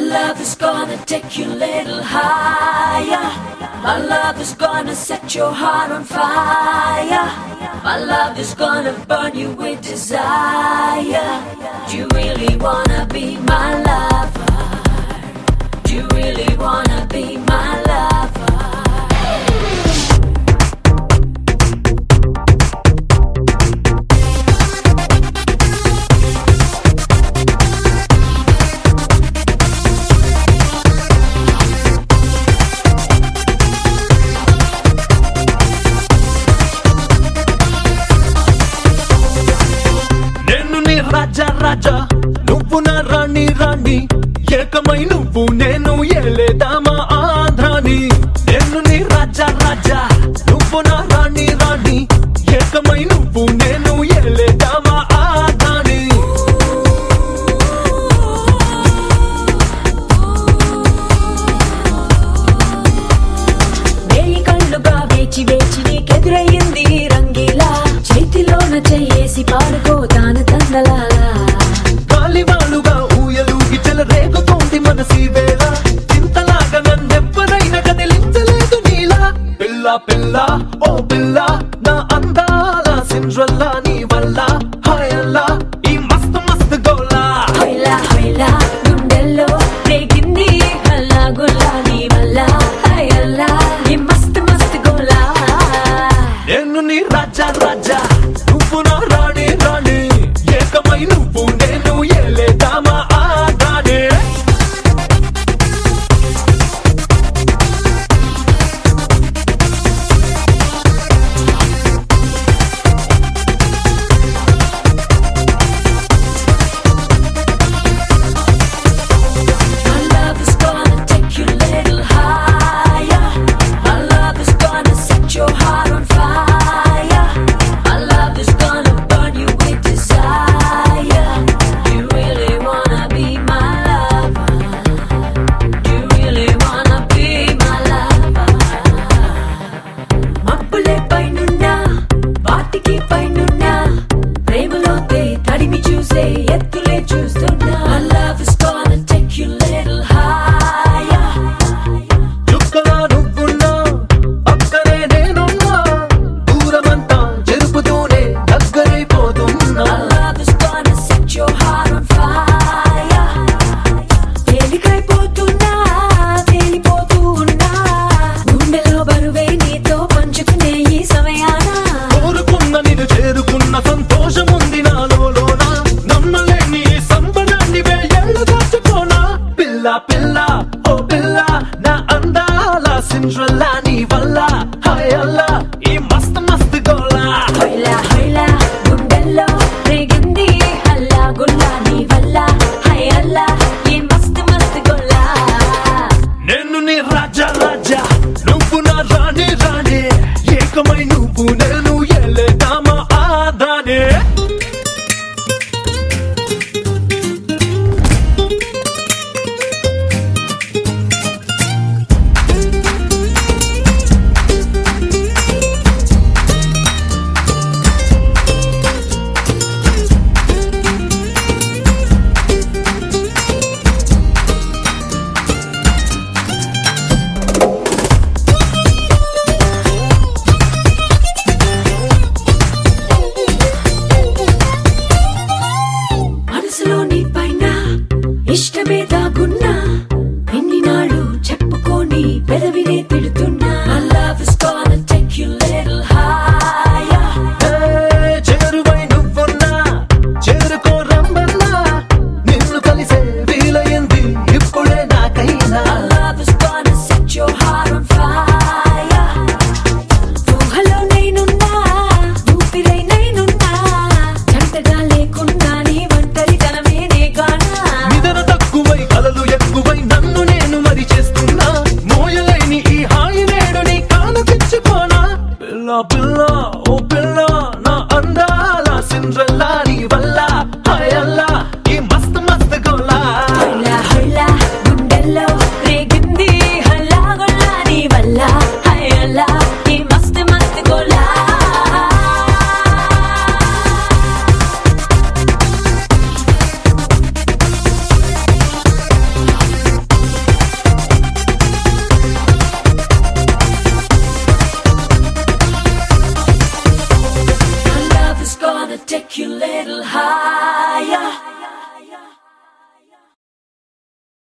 love is gonna take you a little higher. My love is gonna set your heart on fire. My love is gonna burn you with desire. Do you really wanna be my lover? Do you really wanna be my lover? రాజా రాజా నువ్వు నా రాణి రాణి. ఏకమై నువ్వు నేను ఏలేదామా ఆంధ్రాని నేను నీ రాజా రాజా నువ్వు నా రాణి రాణి. ఏకమై నువ్వు నేను ఏలేదామా ఆంధ్రాని వేయి కళ్ళుగా వేచి వేచి నీకెదురయ్యింది రంగీలా. చేతిలోన చెయ్యేసి పాడుకో తాన తందలా మనసి వేళ చింతలాగా నన్నెవ్వరైనా కదిలించలేదు నీలా. పిల్ల పిల్ల ఓ పిల్ల. still. My love is పిల్ల పిల్ల ఓ పిల్ల నా అందాల సిండ్రల్లా నీ వల్ల. హాయల్లా ఈ మస్త్ మస్త్ గోలా. హొయ్లా హొయ్లా గుండెల్లో రేగింది హల్లా గుల్లా నీ వల్ల. హయల్లా ఈ మస్తు మస్తు గొల్లా నేను నీ రాజా రాజా నువ్వు నా రాణి రాణి. ఏకమై నువ్వు பில்லா பில்லா ஓ பில்லா நான் அந்தாலா சின்றல்லா நீ வல்லா.